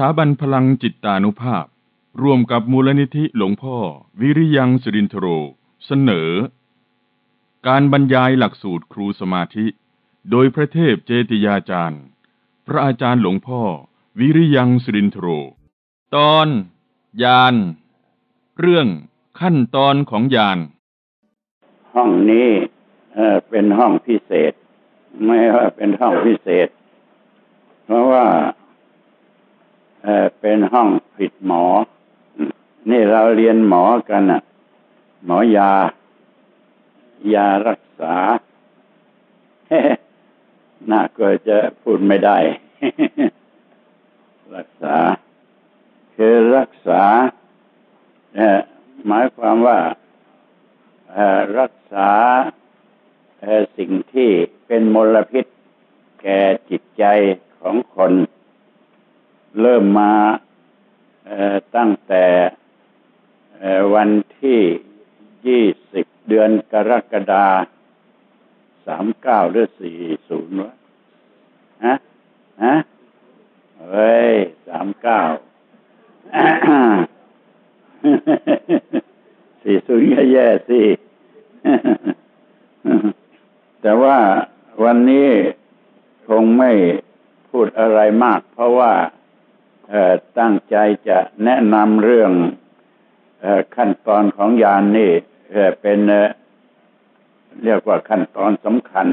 ถาบันพลังจิตตานุภาพ ร่วมกับมูลนิธิหลวงพ่อ วิริยังสิรินทโร เสนอ การบรรยายหลักสูตรครูสมาธิ โดยพระเทพเจติยาจารย์ พระอาจารย์หลวงพ่อ วิริยังสิรินทโร ตอนยาน เรื่องขั้นตอนของยาน ห้องนี้เออเป็นห้องพิเศษ ไม่ว่าเป็นห้องพิเศษ เพราะว่า เออเป็นห้องผิดหมอ นี่เราเรียนหมอกันน่ะ หมอยา ยารักษา น่าก็จะพูดไม่ได้ รักษา คือรักษาเอ่หมายความว่ารักษาสิ่งที่เป็นมลพิษแก่จิตใจของคน เริ่มมาตั้งแต่วันที่ยี่สิบเดือนกรกฎาสามเก้าหรือสี่ศูนย์วะฮะฮะเฮ้ยสามเก้าสี่ศูนย์ก็แย่สิแต่ว่าวันนี้คงไม่พูดอะไรมาก เพราะว่า ตั้งใจจะแนะนำเรื่องอขั้นตอนของยานนี่เป็นเอ่อเรียกว่าขั้นตอนสำคัญ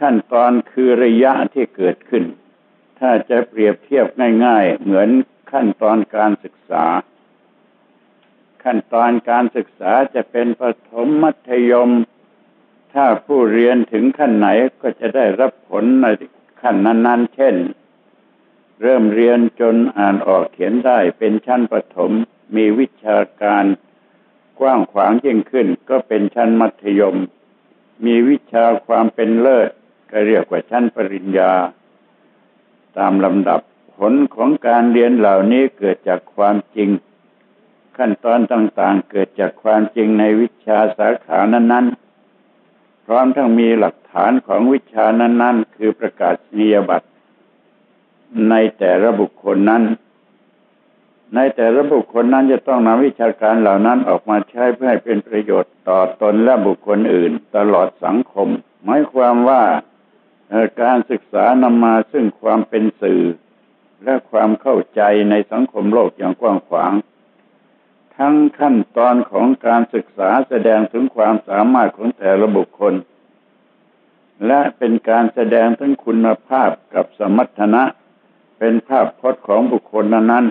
ขั้นตอนคือระยะที่เกิดขึ้น ถ้าจะเปรียบเทียบง่าย ๆ เหมือนขั้นตอนการศึกษา ขั้นตอนการศึกษาจะเป็นประถมมัธยม ถ้าผู้เรียนถึงขั้นไหนก็จะได้รับผลในขั้นนั้น ๆ เช่น เริ่มเรียนจนอ่านออกเขียนได้เป็นชั้นประถม มีวิชาการกว้างขวางยิ่งขึ้น ก็เป็นชั้นมัธยม มีวิชาความเป็นเลิศ ก็เรียกว่าชั้นปริญญา ตามลำดับผลของการเรียนเหล่านี้เกิดจากความจริง ขั้นตอนต่างๆ เกิดจากความจริงในวิชาสาขานั้นๆ พร้อมทั้งมีหลักฐานของวิชานั้น ๆ คือประกาศนียบัตร ในแต่ละบุคคลนั้น ในแต่ละบุคคลนั้นจะต้องนำวิชาการเหล่านั้นออกมาใช้เพื่อให้เป็นประโยชน์ต่อตนและบุคคลอื่น ตลอดสังคม หมายความว่าการศึกษานำมาซึ่งความเป็นสื่อ และความเข้าใจในสังคมโลกอย่างกว้างขวาง ทั้งขั้นตอนของการศึกษาแสดงถึงความสามารถของแต่ละบุคคล และเป็นการแสดงถึงคุณภาพกับสมรรถนะ เป็นภาพพจน์ของบุคคลนั้น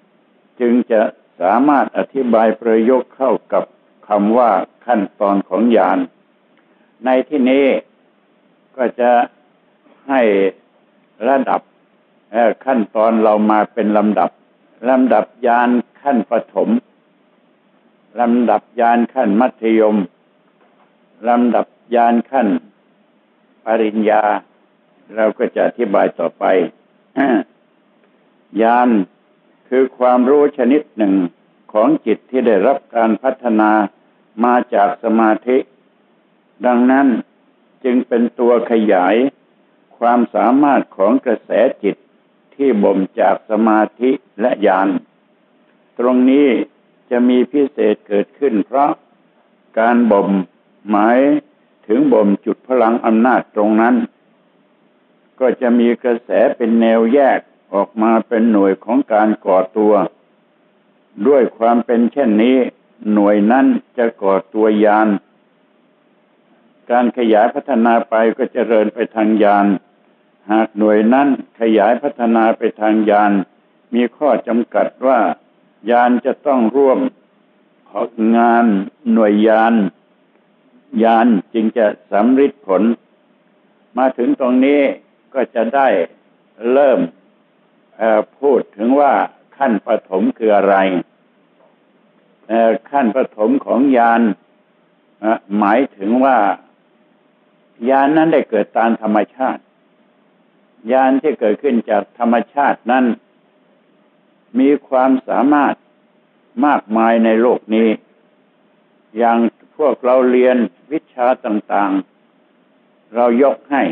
ๆ จึงจะสามารถอธิบายประโยคเข้ากับคำว่าขั้นตอนของยาน ในที่นี้ก็จะให้ระดับขั้นตอนเรามาเป็นลำดับลำดับยานขั้นประถมลำดับยานขั้นมัธยมลำดับยานขั้นปริญญา เราก็จะอธิบายต่อไป ยานคือความรู้ชนิดหนึ่งของจิตที่ได้รับการพัฒนามาจากสมาธิ ดังนั้นจึงเป็นตัวขยาย ความสามารถของกระแสจิตที่บ่มจากสมาธิและญาณตรงนี้จะมีพิเศษเกิดขึ้นเพราะการบ่มหมายถึงบ่มจุดพลังอำนาจตรงนั้น ก็จะมีกระแสเป็นแนวแยกออกมาเป็นหน่วยของการก่อตัว ด้วยความเป็นเช่นนี้ หน่วยนั้นจะก่อตัวยาน การขยายพัฒนาไปก็จเจริญไปทางยาน หากหน่วยนั้นขยายพัฒนาไปทางยาน มีข้อจำกัดว่ายานจะต้องร่วมออกงานหน่วยยาน ยานจึงจะสำฤทธิผล มาถึงตรงนี้ ก็จะได้เริ่มพูดถึงว่าขั้นปฐมคืออะไร ขั้นปฐมของยานหมายถึงว่ายานนั้นได้เกิดตามธรรมชาติ ยานที่เกิดขึ้นจากธรรมชาตินั้น มีความสามารถมากมายในโลกนี้ อย่างพวกเราเรียนวิชาต่าง ๆ เรายกให้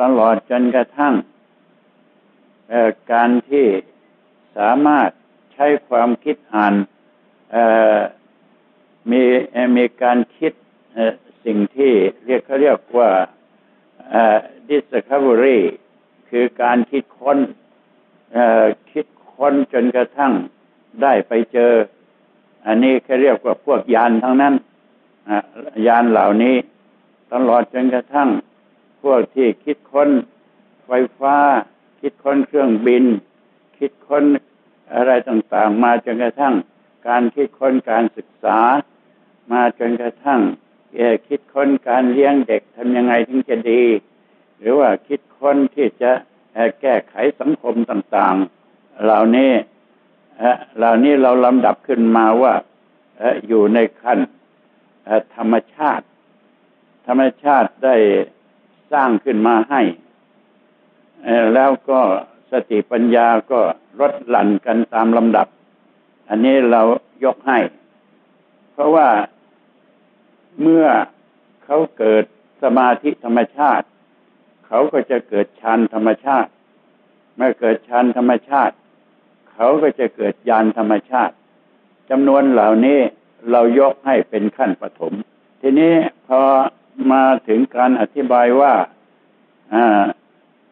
ตลอดจนกระทั่งการที่สามารถใช้ความคิดอ่านมีมีการคิดสิ่งที่เรียกเขาเรียกว่า discovery คือการคิดค้นคิดค้นจนกระทั่งได้ไปเจอ อันนี้เขาเรียกว่าพวกยานทั้งนั้นยานเหล่านี้ ตลอดจนกระทั่ง พวกที่คิดค้นไฟฟ้า คิดค้นเครื่องบิน คิดค้นอะไรต่างๆ มาจนกระทั่ง การคิดค้นการศึกษา มาจนกระทั่งคิดค้นการเลี้ยงเด็กทำยังไงถึงจะดี หรือว่าคิดค้นที่จะแก้ไขสังคมต่างๆ เหล่านี้เหล่านี้เราลำดับขึ้นมาว่าอยู่ในขั้นธรรมชาติ ธรรมชาติได้ สร้างขึ้นมาให้ แล้วก็สติปัญญาก็ลดหลั่นกันตามลำดับ อันนี้เรายกให้ เพราะว่าเมื่อเขาเกิดสมาธิธรรมชาติ เขาก็จะเกิดฌานธรรมชาติ เมื่อเกิดฌานธรรมชาติ เขาก็จะเกิดญาณธรรมชาติจำนวนเหล่านี้เรายกให้เป็นขั้นปฐมทีนี้พอ มาถึงการอธิบายว่า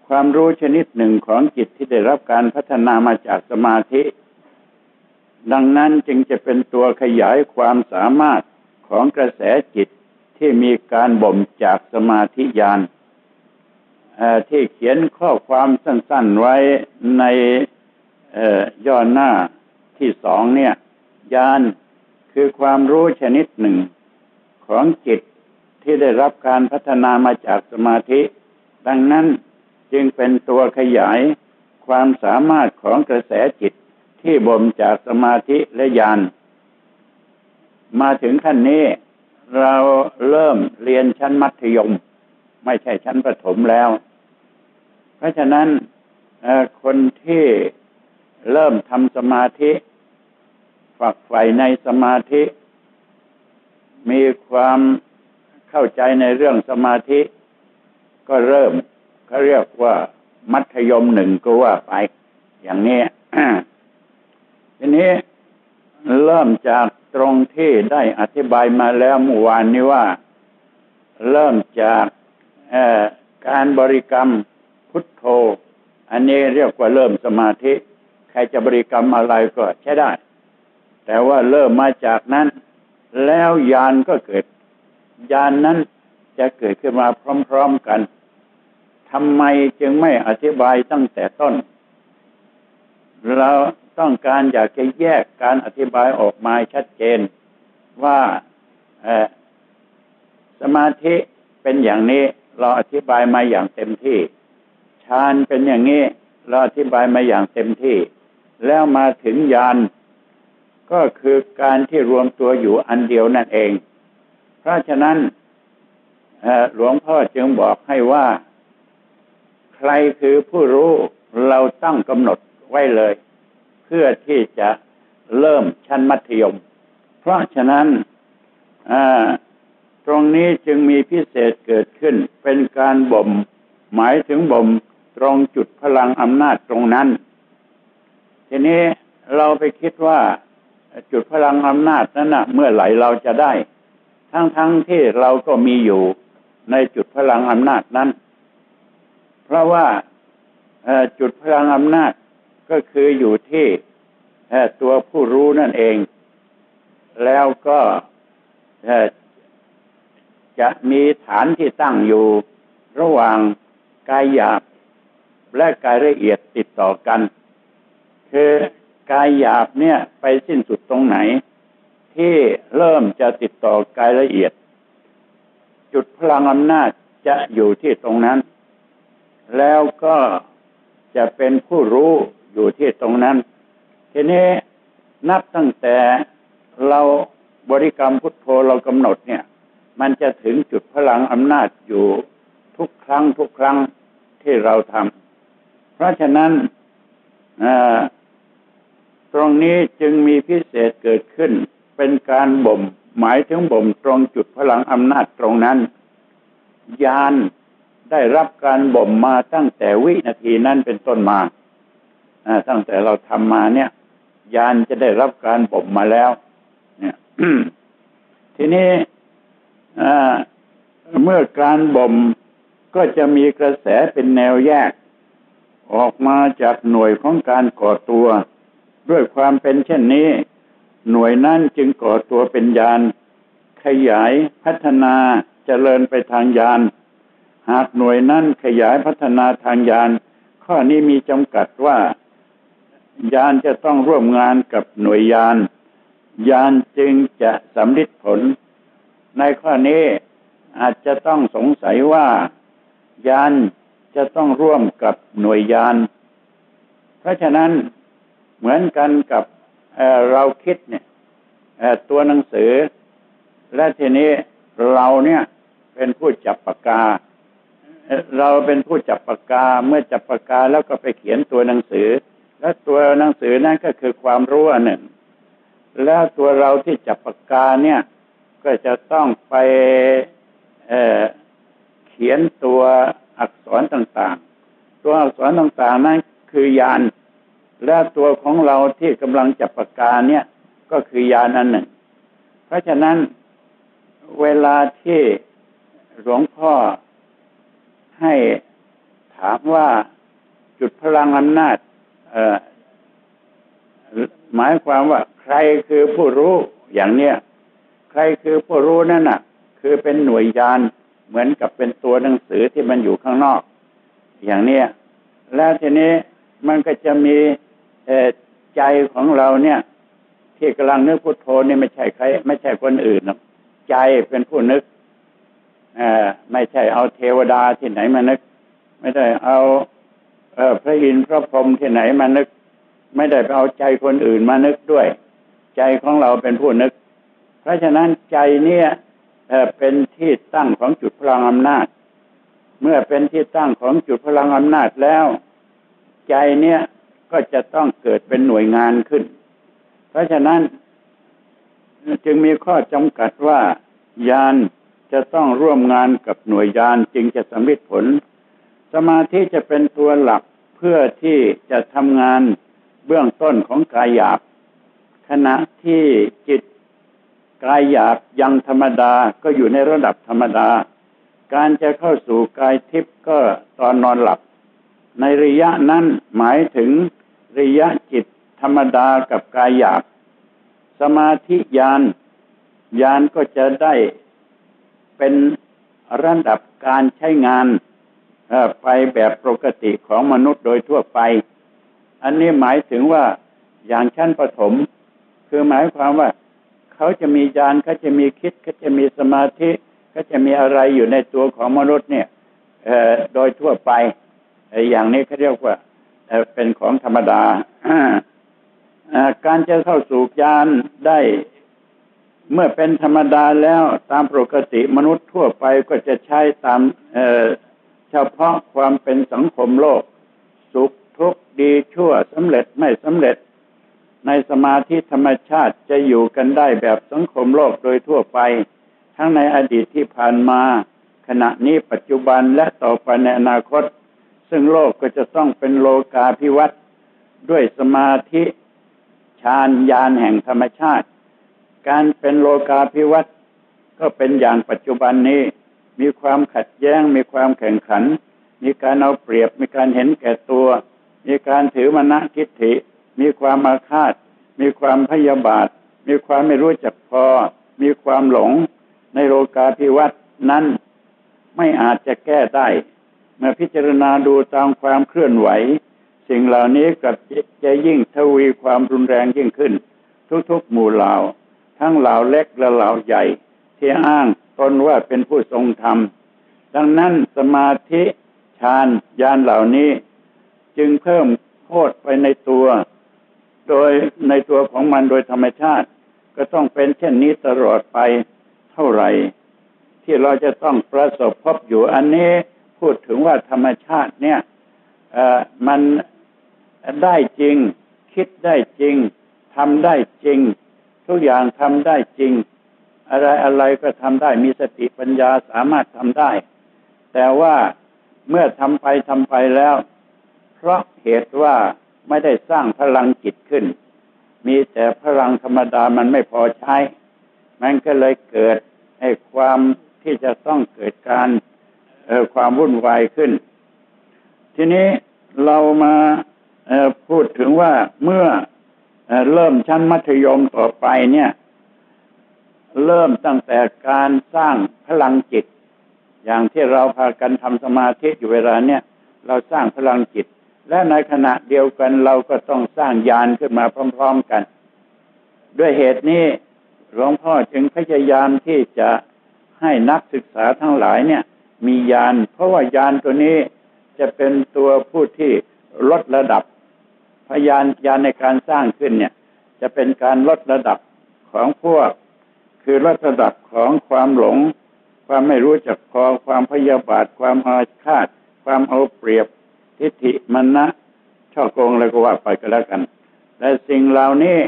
ความรู้ชนิดหนึ่งของจิตที่ได้รับการพัฒนามาจากสมาธิ ดังนั้นจึงจะเป็นตัวขยายความสามารถของกระแสจิตที่มีการบ่มจากสมาธิญาณที่เขียนข้อความสั้น ๆไว้ในย่อหน้าที่สองเนี่ยญาณคือความรู้ชนิดหนึ่งของจิต ที่ได้รับการพัฒนามาจากสมาธิ ดังนั้นจึงเป็นตัวขยายความสามารถของกระแสจิตที่บ่มจากสมาธิและญาณมาถึงขั้นนี้ เราเริ่มเรียนชั้นมัธยม ไม่ใช่ชั้นประถมแล้ว เพราะฉะนั้นคนที่เริ่มทำสมาธิ ฝักใฝ่ในสมาธิ มีความ เข้าใจในเรื่องสมาธิ ก็เริ่มเขาเรียกว่ามัธยมหนึ่งก็ว่าไป อย่างนี้ทีนี้เริ่มจากตรงที่ได้อธิบายมาแล้วเมื่อวานนี้ว่า เริ่มจากการบริกรรมพุทโธ อันนี้เรียกว่าเริ่มสมาธิ ใครจะบริกรรมอะไรก็ใช้ได้ แต่ว่าเริ่มมาจากนั้น แล้วยานก็เกิด ยานนั้นจะเกิดขึ้นมาพร้อม ๆกันทำไมจึงไม่อธิบายตั้งแต่ต้น เราต้องการอยากจะแยกการอธิบายออกมาชัดเจนว่าสมาธิเป็นอย่างนี้เราอธิบายมาอย่างเต็มที่ฌานเป็นอย่างนี้เราอธิบายมาอย่างเต็มที่ แล้วมาถึงญาณก็คือการที่รวมตัวอยู่อันเดียวนั่นเอง เพราะฉะนั้นหลวงพ่อจึงบอกให้ว่า ใครคือผู้รู้เราตั้งกำหนดไว้เลย เพื่อที่จะเริ่มชั้นมัธยม เพราะฉะนั้นตรงนี้จึงมีพิเศษเกิดขึ้น เป็นการบ่ม หมายถึงบ่มตรงจุดพลังอำนาจตรงนั้น ทีนี้เราไปคิดว่าจุดพลังอำนาจนั้นนะเมื่อไหร่เราจะได้ ทั้งๆทที่เราก็มีอยู่ในจุดพลังอำนาจนั้น เพราะว่าจุดพลังอำนาจก็คืออยู่ที่ตัวผู้รู้นั่นเอง แล้วก็จะมีฐานที่ตั้งอยู่ระหว่างกายหยาบและกายละเอียดติดต่อกัน คือกายหยาบเนี่ยไปสิ้นสุดตรงไหน ที่เริ่มจะติดต่อกายละเอียด จุดพลังอำนาจจะอยู่ที่ตรงนั้น แล้วก็จะเป็นผู้รู้อยู่ที่ตรงนั้น ทีนี้นับตั้งแต่เราบริกรรมพุทโธเรากำหนดเนี่ย มันจะถึงจุดพลังอำนาจอยู่ทุกครั้งทุกครั้งที่เราทำเพราะฉะนั้นตรงนี้จึงมีพิเศษเกิดขึ้น เป็นการบ่ม หมายถึงบ่มตรงจุดพลังอำนาจตรงนั้น ยานได้รับการบ่มมาตั้งแต่วินาทีนั้นเป็นต้นมาตั้งแต่เราทำมาเนี่ย ยานจะได้รับการบ่มมาแล้ว เนี่ยทีนี้เมื่อการบ่มก็จะมีกระแสเป็นแนวแยก ออกมาจากหน่วยของการก่อตัว ด้วยความเป็นเช่นนี้ หน่วยนั้นจึงก่อตัวเป็นยาน ขยายพัฒนาเจริญไปทางยาน หากหน่วยนั้นขยายพัฒนาทางยาน ข้อนี้มีจำกัดว่า ยานจะต้องร่วมงานกับหน่วยยาน ยานจึงจะสำลิดผล ในข้อนี้อาจจะต้องสงสัยว่า ยานจะต้องร่วมกับหน่วยยาน เพราะฉะนั้นเหมือนกันกับ เราคิดเนี่ยตัวหนังสือ และทีนี้เราเนี่ยเป็นผู้จับปากกา เราเป็นผู้จับปากกาเมื่อจับปากกาแล้วก็ไปเขียนตัวหนังสือ และตัวหนังสือนั่นก็คือความรู้อันหนึ่ง แล้วตัวเราที่จับปากกาเนี่ย ก็จะต้องไปเเขียนตัวอักษรต่างๆ ตัวอักษรต่างๆ นั้นคือยาน และตัวของเราที่กำลังจับปากกาเนี่ยก็คือยานอันหนึ่ง เพราะฉะนั้นเวลาที่หลวงพ่อให้ถามว่าจุดพลังอำนาจหมายความว่าใครคือผู้รู้อย่างเนี้ยใครคือผู้รู้นั่นน่ะ คือเป็นหน่วยยานเหมือนกับเป็นตัวหนังสือที่มันอยู่ข้างนอก อย่างเนี้ยแล้วทีนี้มันก็จะมี ใจของเราเนี่ย ที่กำลังนึกพุทโธนี่ไม่ใช่ใคร ไม่ใช่คนอื่นหรอกใจเป็นผู้นึกไม่ใช่เอาเทวดาที่ไหนมานึก ไม่ได้เอาเอพระอินทร์พระพรหมที่ไหนมานึก ไม่ได้ไปเอาใจคนอื่นมานึกด้วย ใจของเราเป็นผู้นึก เพราะฉะนั้นใจเนี่ยเป็นที่ตั้งของจุดพลังอำนาจ เมื่อเป็นที่ตั้งของจุดพลังอำนาจแล้ว ใจเนี่ย ก็จะต้องเกิดเป็นหน่วยงานขึ้น เพราะฉะนั้น จึงมีข้อจำกัดว่ายานจะต้องร่วมงานกับหน่วยยานจึงจะสำเร็จผล สมาธิจะเป็นตัวหลักเพื่อที่จะทำงานเบื้องต้นของกายหยาบ ขณะที่จิตกายหยาบยังธรรมดาก็อยู่ในระดับธรรมดา การจะเข้าสู่กายทิพย์ก็ตอนนอนหลับ ในระยะนั้นหมายถึง ระยะจิตธรรมดากับกายหยาบ สมาธิยานยานก็จะได้เป็นระดับการใช้งานไปแบบปกติของมนุษย์โดยทั่วไป อันนี้หมายถึงว่าอย่างชั้นปฐมคือหมายความว่า เขาจะมีญาณเขาจะมีคิดเขาจะมีสมาธิเขาจะมีอะไรอยู่ในตัวของมนุษย์เนี่ยโดยทั่วไป อย่างนี้เขาเรียกว่า เป็นของธรรมดาการจะเข้าสู่ญาณได้ เมื่อเป็นธรรมดาแล้วตามปกติมนุษย์ทั่วไปก็จะใช้ตามเฉพาะความเป็นสังคมโลก สุขทุกข์ดีชั่วสำเร็จไม่สำเร็จ ในสมาธิธรรมชาติจะอยู่กันได้แบบสังคมโลกโดยทั่วไป ทั้งในอดีตที่ผ่านมา ขณะนี้ปัจจุบันและต่อไปในอนาคต ซึ่งโลกก็จะต้องเป็นโลกาภิวัตด้วยสมาธิฌานญาณแห่งธรรมชาติ การเป็นโลกาภิวัตก็เป็นอย่างปัจจุบันนี้ มีความขัดแย้ง มีความแข่งขัน มีการเอาเปรียบ มีการเห็นแก่ตัว มีการถือมณฑิฐิ มีความมาคาด มีความพยาบาท มีความไม่รู้จักพอ มีความหลงในโลกาภิวัตน์นั้นไม่อาจจะแก้ได้ มื่อพิจารณาดูตามความเคลื่อนไหว สิ่งเหล่านี้กับจะยิ่งทวีความรุนแรงยิ่งขึ้น ทุกๆหมู่เหล่า ทั้งเหล่าเล็กและเหล่าใหญ่ ที่อ้างตนว่าเป็นผู้ทรงธรรม ดังนั้นสมาธิฌานญาณเหล่านี้ จึงเพิ่มโทษไปในตัว โดยในตัวของมันโดยธรรมชาติ ก็ต้องเป็นเช่นนี้ตลอดไปเท่าไหร่ ที่เราจะต้องประสบพบอยู่อันนี้ พูดถึงว่าธรรมชาติเนี่ยมันได้จริง คิดได้จริงทำได้จริง ทุกอย่างทำได้จริง อะไรอะไรก็ทำได้มีสติปัญญาสามารถทำได้ แต่ว่าเมื่อทำไปทำไปแล้ว เพราะเหตุว่าไม่ได้สร้างพลังจิตขึ้น มีแต่พลังธรรมดามันไม่พอใช้ มันก็เลยเกิดไอ้ความที่จะต้องเกิดการเความวุ่นวายขึ้น ทีนี้เรามาพูดถึงว่าเมื่อเริ่มชั้นมัธยมต่อไปเนี่ย เริ่มตั้งแต่การสร้างพลังจิต อย่างที่เราพากันทำสมาธิอยู่เวลาเนี่ยเราสร้างพลังจิต และในขณะเดียวกันเราก็ต้องสร้างยานขึ้นมาพร้อม ๆกัน ด้วยเหตุนี้หลวงพ่อจึงพยายามที่จะให้นักศึกษาทั้งหลายเนี่ย มียาน เพราะว่ายานตัวนี้จะเป็นตัวผู้ที่ลดระดับพยานยานในการสร้างขึ้นเนี่ย จะเป็นการลดระดับของพวก คือลดระดับของความหลง ความไม่รู้จักพอความพยาบาท ความอาฆาต ความเอาเปรียบ ทิฏฐิมันนะช่อโกงอะไรก็ว่าไปก็แล้วกัน แต่สิ่งเหล่านี้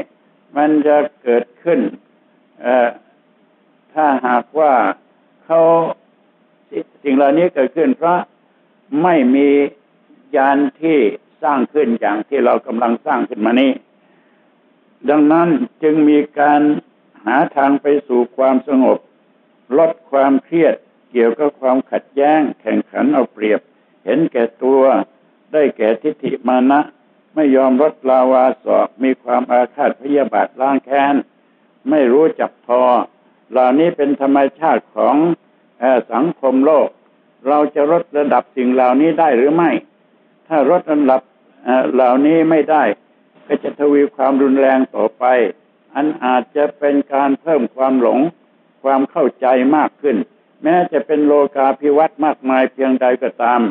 มันจะเกิดขึ้นถ้าหากว่าเขา สิ่งเหล่านี้เกิดขึ้นเพราะไม่มียานที่สร้างขึ้นอย่างที่เรากำลังสร้างขึ้นมานี้ ดังนั้นจึงมีการหาทางไปสู่ความสงบ ลดความเครียดเกี่ยวกับความขัดแย้ง แข่งขันเอาเปรียบ เห็นแก่ตัวได้แก่ทิฏฐิมานะ ไม่ยอมลดลาวาสอบมีความอาฆาตพยาบาทล้างแค้น ไม่รู้จักพอ เหล่านี้เป็นธรรมชาติของ สังคมโลก เราจะลดระดับสิ่งเหล่านี้ได้หรือไม่ ถ้าลดระดับเหล่านี้ไม่ได้ ก็จะทวีความรุนแรงต่อไป อันอาจจะเป็นการเพิ่มความหลง ความเข้าใจมากขึ้น แม้จะเป็นโลกาภิวัตน์มากมายเพียงใดก็ตาม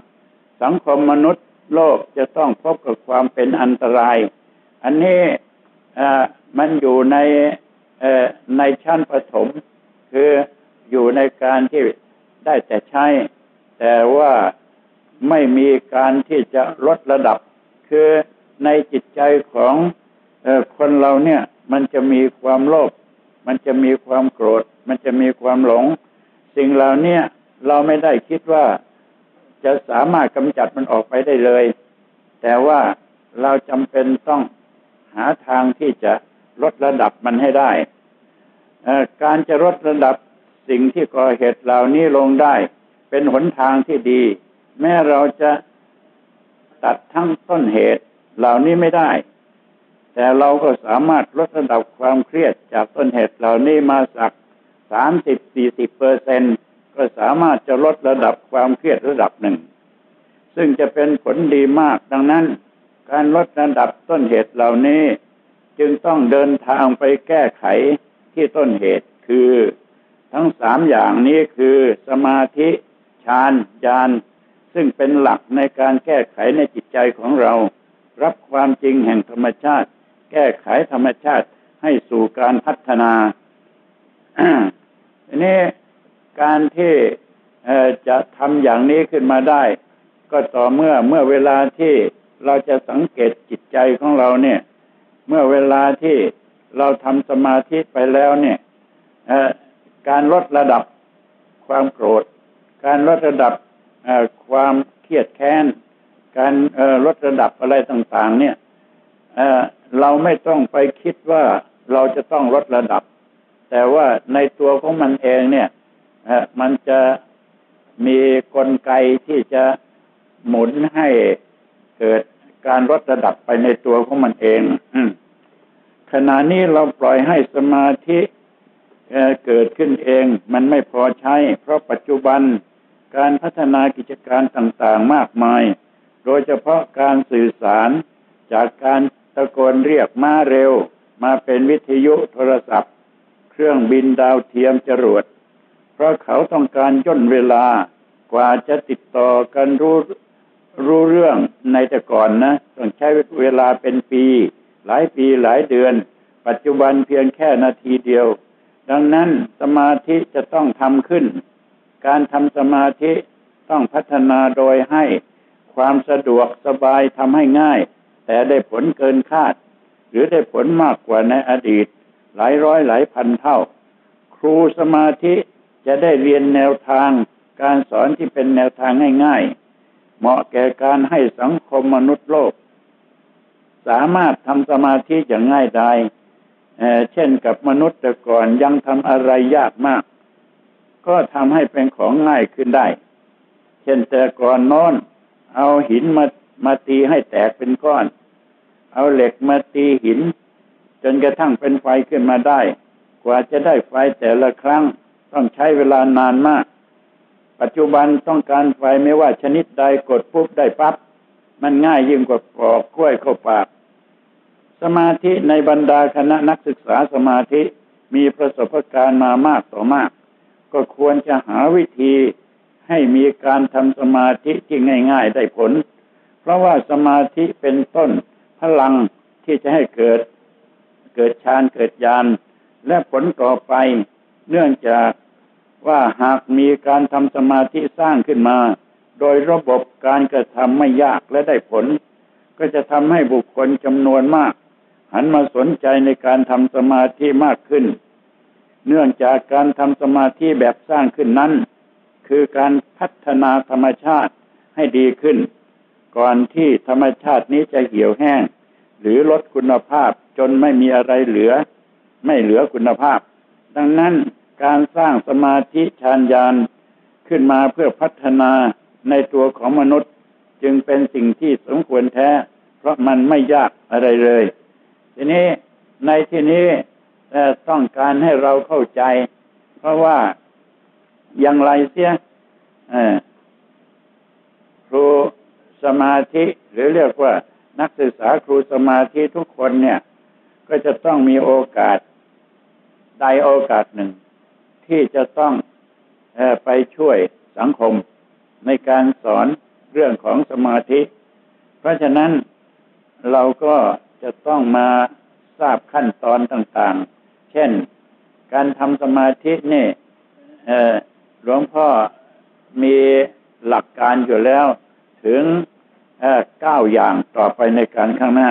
สังคมมนุษย์โลกจะต้องพบกับความเป็นอันตราย อันนี้มันอยู่ในในชั้นปฐมคือ อยู่ในการที่ได้แต่ใช้ แต่ว่าไม่มีการที่จะลดระดับ คือในจิตใจของคนเราเนี่ย มันจะมีความโลภมันจะมีความโกรธ มันจะมีความหลง สิ่งเหล่านี้เราไม่ได้คิดว่าจะสามารถกำจัดมันออกไปได้เลย แต่ว่าเราจำเป็นต้องหาทางที่จะลดระดับมันให้ได้ การจะลดระดับ สิ่งที่ก่อเหตุเหล่านี้ลงได้ เป็นหนทางที่ดี แม้เราจะตัดทั้งต้นเหตุเหล่านี้ไม่ได้ แต่เราก็สามารถลดระดับความเครียดจากต้นเหตุเหล่านี้มาสักสามสิบสี่สิบเปอร์เซ็นก็สามารถจะลดระดับความเครียดระดับหนึ่ง ซึ่งจะเป็นผลดีมากดังนั้น การลดระดับต้นเหตุเหล่านี้ จึงต้องเดินทางไปแก้ไขที่ต้นเหตุคือ ทั้งสามอย่างนี้คือสมาธิฌานญาณซึ่งเป็นหลักในการแก้ไขในจิตใจของเรา รับความจริงแห่งธรรมชาติ แก้ไขธรรมชาติให้สู่การพัฒนาอันนี้การที่จะทำอย่างนี้ขึ้นมาได้ ก็ต่อเมื่อเมื่อเวลาที่เราจะสังเกตจิตใจของเราเนี่ย เมื่อเวลาที่เราทำสมาธิไปแล้วเนี่ย การลดระดับความโกรธ การลดระดับความเครียดแค้น การลดระดับอะไรต่าง ๆ เนี่ยเราไม่ต้องไปคิดว่าเราจะต้องลดระดับ แต่ว่าในตัวของมันเองเนี่ยมันจะมีกลไกที่จะหมุนให้เกิดการลดระดับไปในตัวของมันเองขณะนี้เราปล่อยให้สมาธิ เกิดขึ้นเองมันไม่พอใช้ เพราะปัจจุบันการพัฒนากิจการต่างๆมากมาย โดยเฉพาะการสื่อสารจากการตะโกนเรียกมาเร็ว มาเป็นวิทยุโทรศัพท์ เครื่องบินดาวเทียมจรวด เพราะเขาต้องการย่นเวลากว่าจะติดต่อกันรู้รู้เรื่องในแต่ก่อนนะ ต้องใช้เวลาเป็นปี หลายปีหลายเดือน ปัจจุบันเพียงแค่นาทีเดียว ดังนั้นสมาธิจะต้องทำขึ้น การทำสมาธิต้องพัฒนาโดยให้ความสะดวกสบายทำให้ง่าย แต่ได้ผลเกินคาด หรือได้ผลมากกว่าในอดีต หลายร้อยหลายพันเท่า ครูสมาธิจะได้เรียนแนวทาง การสอนที่เป็นแนวทางง่ายๆเหมาะแก่การให้สังคมมนุษย์โลก สามารถทำสมาธิอย่างง่ายดาย เเช่นกับมนุษย์แต่ก่อนยังทำอะไรยากมาก ก็ทำให้เป็นของง่ายขึ้นได้ เช่นแต่ก่อนนอน เอาหินมามาตีให้แตกเป็นก้อน เอาเหล็กมาตีหิน จนกระทั่งเป็นไฟขึ้นมาได้ กว่าจะได้ไฟแต่ละครั้งต้องใช้เวลานานมาก ปัจจุบันต้องการไฟไม่ว่าชนิดใดกดปุ๊บได้ปับ๊บมันง่ายยิ่งกว่าปอกกล้วยเข้าปาก สมาธิในบรรดาคณะนักศึกษาสมาธิมีประสบการณ์มามากต่อมาก ก็ควรจะหาวิธีให้มีการทำสมาธิที่ง่าย ๆ ได้ผล เพราะว่าสมาธิเป็นต้นพลังที่จะให้เกิด เกิดฌานเกิดญาณและผลต่อไป เนื่องจากว่าหากมีการทำสมาธิสร้างขึ้นมา โดยระบบการกระทำไม่ยากและได้ผล ก็จะทำให้บุคคลจำนวนมาก หันมาสนใจในการทำสมาธิมากขึ้น เนื่องจากการทำสมาธิแบบสร้างขึ้นนั้น คือการพัฒนาธรรมชาติให้ดีขึ้น ก่อนที่ธรรมชาตินี้จะเหี่ยวแห้ง หรือลดคุณภาพจนไม่มีอะไรเหลือ ไม่เหลือคุณภาพ ดังนั้นการสร้างสมาธิฌานญาณขึ้นมาเพื่อพัฒนาในตัวของมนุษย์จึงเป็นสิ่งที่สมควรแท้ เพราะมันไม่ยากอะไรเลย ทีนี้ในที่นี้ต้องการให้เราเข้าใจ เพราะว่าอย่างไรเสียครูสมาธิ หรือเรียกว่านักศึกษาครูสมาธิทุกคนเนี่ย ก็จะต้องมีโอกาสใดโอกาสหนึ่ง ที่จะต้องอไปช่วยสังคมในการสอนเรื่องของสมาธิ เพราะฉะนั้นเราก็จะต้องมาทราบขั้นตอนต่างๆ เช่น การทำสมาธินี่หลวงพ่อมีหลักการอยู่แล้ว ถึงเก้าอย่างต่อไปในการข้างหน้า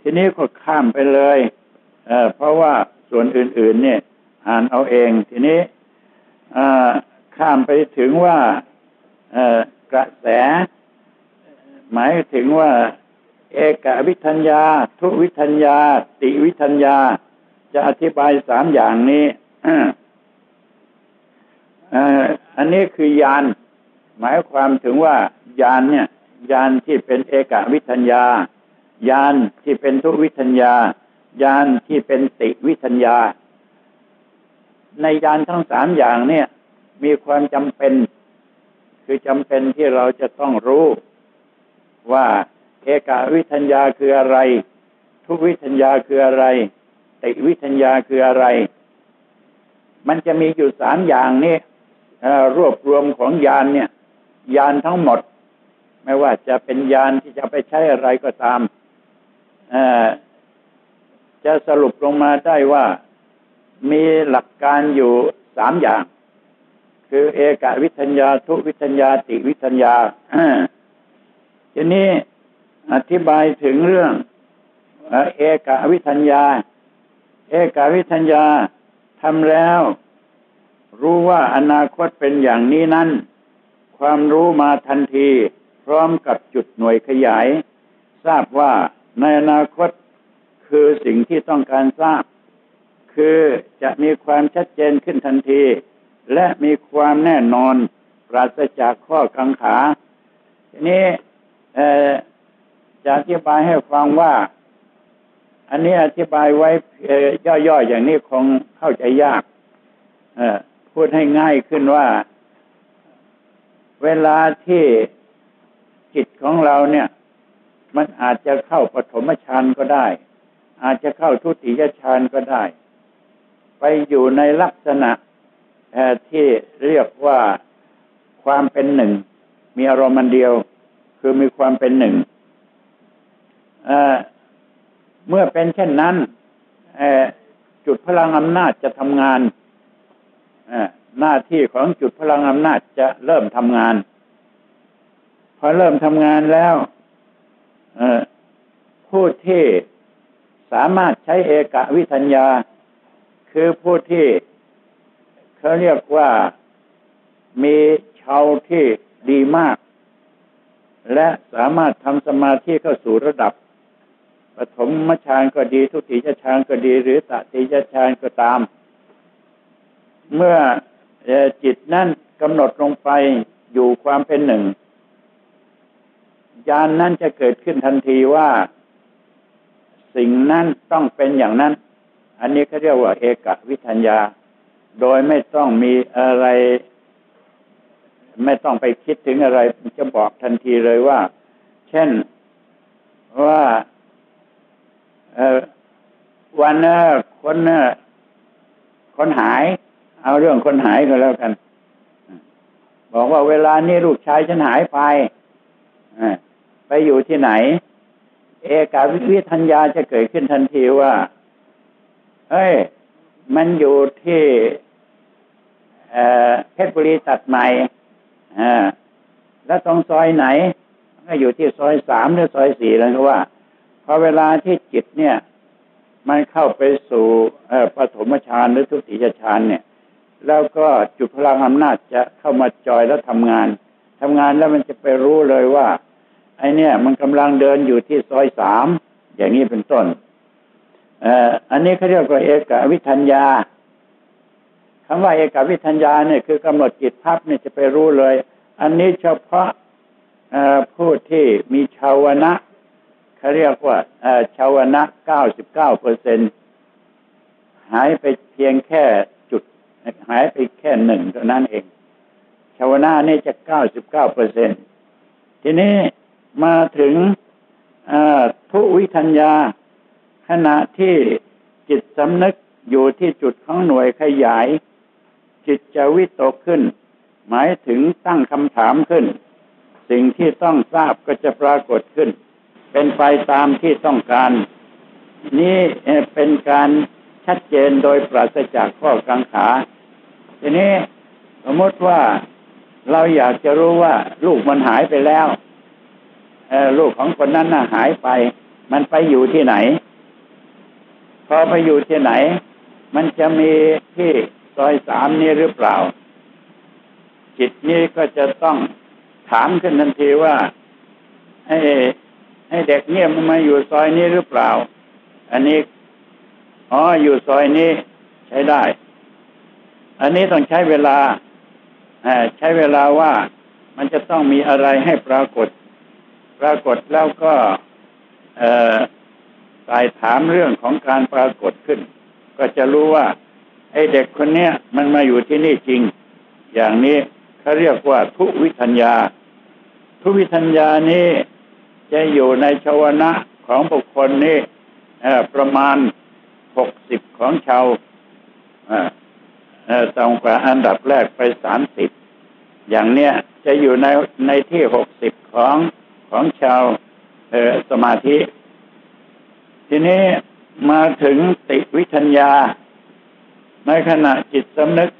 ทีนี้ก็ข้ามไปเลยเเพราะว่าส่วนอื่น ๆ เนี่ย อ่านเอาเอง ทีนี้ข้ามไปถึงว่ากระแส หมายถึงว่า เอกวิทัญญา ทุวิทัญญา ติวิทัญญา จะอธิบายสามอย่างนี้อันนี้คือยาน หมายความถึงว่ายานเนี่ยยานที่เป็นเอกวิทัญญายานที่เป็นทุวิทัญญายานที่เป็นติวิทัญญา ในยานทั้งสามอย่างเนี่ย มีความจำเป็น คือจำเป็นที่เราจะต้องรู้ว่า เอกาวิทัญญาคืออะไร ทุกวิทัญญาคืออะไรติวิทัญญาคืออะไร มันจะมีอยู่สามอย่างนี้รวบรวมของยานเนี่ย ยานทั้งหมด ไม่ว่าจะเป็นยานที่จะไปใช้อะไรก็ตามจะสรุปลงมาได้ว่ามีหลักการอยู่สามอย่าง คือเอกวิทัญญา ทุวิทัญญา ติวิทัญญาทีนี้ อธิบายถึงเรื่องเอกวิทัญญา เอกวิทัญญาทำแล้ว รู้ว่าอนาคตเป็นอย่างนี้นั้น ความรู้มาทันที พร้อมกับจุดหน่วยขยาย ทราบว่าในอนาคตคือสิ่งที่ต้องการทราบ คือจะมีความชัดเจนขึ้นทันที และมีความแน่นอนปราศจากข้อกังขา ทีนี้ จะอธิบายให้ฟังว่า อันนี้อธิบายไว้ย่อๆอย่างนี้คงเข้าใจยากพูดให้ง่ายขึ้นว่า เวลาที่จิตของเราเนี่ย มันอาจจะเข้าปฐมฌานก็ได้ อาจจะเข้าทุติยฌานก็ได้ ไปอยู่ในลักษณะที่เรียกว่าความเป็นหนึ่ง มีอารมณ์เดียว คือมีความเป็นหนึ่ง เมื่อเป็นเช่นนั้นจุดพลังอำนาจจะทำงานหน้าที่ของจุดพลังอำนาจจะเริ่มทำงาน พอเริ่มทำงานแล้วผู้ที่สามารถใช้เอกวิทัญญา คือผู้ที่เขาเรียกว่ามีชาวที่ดีมาก และสามารถทำสมาธิเข้าสู่ระดับ ปฐมฌานก็ดี ทุติยฌานก็ดี หรือตติยฌานก็ตาม เมื่อจิตนั่นกำหนดลงไปอยู่ความเป็นหนึ่งญาณนนั้นจะเกิดขึ้นทันทีว่า สิ่งนั้นต้องเป็นอย่างนั้น อันนี้เขาเรียกว่าเอกวิทัญญา โดยไม่ต้องมีอะไร ไม่ต้องไปคิดถึงอะไรจะบอกทันทีเลยว่า เช่นว่า วันคนคนหาย เอาเรื่องคนหายก็แล้วกัน บอกว่าเวลานี้ลูกชายฉันหายไปไปอยู่ที่ไหน เอกาวิวิทัญญาจะเกิดขึ้นทันทีว่า เฮ้ย มันอยู่ที่เพชรบุรีตัดใหม่แล้วตรงซอยไหนก็อยู่ที่ซอยสามหรือซอยสี่แล้วก็ว่า พอเวลาที่จิตเนี่ย มันเข้าไปสู่ปฐมฌานหรือทุติยฌานเนี่ย แล้วก็จุดพลังอำนาจจะเข้ามาจอยแล้วทำงานทำงานแล้วมันจะไปรู้เลยว่า ไอเนี่ย มันกำลังเดินอยู่ที่ซอยสามอย่างนี้เป็นต้นอันนี้เขาเรียกว่าเอกวิทัญญาคำว่าเอกวิทัญญาเนี่ยคือกำหนดจิตพับเนี่ยจะไปรู้เลย อันนี้เฉพาะผู้ที่มีชาวนะ เขาเรียกว่าชาวนะเก้าสิบเก้าเปอร์เซ็นหายไปเพียงแค่จุด หายไปแค่หนึ่งเท่านั้นเอง ชาวนะนี่จะเก้าสิบเก้าเปอร์เซ็นทีนี้มาถึงทุวิทัญญา ขณะที่จิตสำนึกอยู่ที่จุดของหน่วยขยาย จิตจะวิตกขึ้น หมายถึงตั้งคำถามขึ้น สิ่งที่ต้องทราบก็จะปรากฏขึ้น เป็นไปตามที่ต้องการ นี่เป็นการชัดเจนโดยปราศจากข้อกังขา ทีนี้สมมติว่าเราอยากจะรู้ว่า ลูกมันหายไปแล้วลูกของคนนั้นน่ะหายไป มันไปอยู่ที่ไหน พอไปอยู่ที่ไหน มันจะมีที่ซอยสามนี้หรือเปล่า จิตนี้ก็จะต้องถามขึ้นทันทีว่าไอ้ ให้เด็กเนี่ยมันมาอยู่ซอยนี้หรือเปล่า อันนี้อ๋ออยู่ซอยนี้ใช้ได้ อันนี้ต้องใช้เวลาใช้เวลาว่ามันจะต้องมีอะไรให้ปรากฏ ปรากฏแล้วก็สายถามเรื่องของการปรากฏขึ้น ก็จะรู้ว่า ไอ้เด็กคนเนี้ยมันมาอยู่ที่นี่จริง อย่างนี้เขาเรียกว่าทุวิทัญญา ทุวิทัญญานี้ จะอยู่ในชาวนะของบุคคลนี้ประมาณหกสิบของชาวต่ำกว่าอันดับแรกไปสามสิบอย่างเนี้ยจะอยู่ในในที่หกสิบของของชาวสมาธิ ทีนี้มาถึงติวิทัญญา ในขณะจิตสำนึก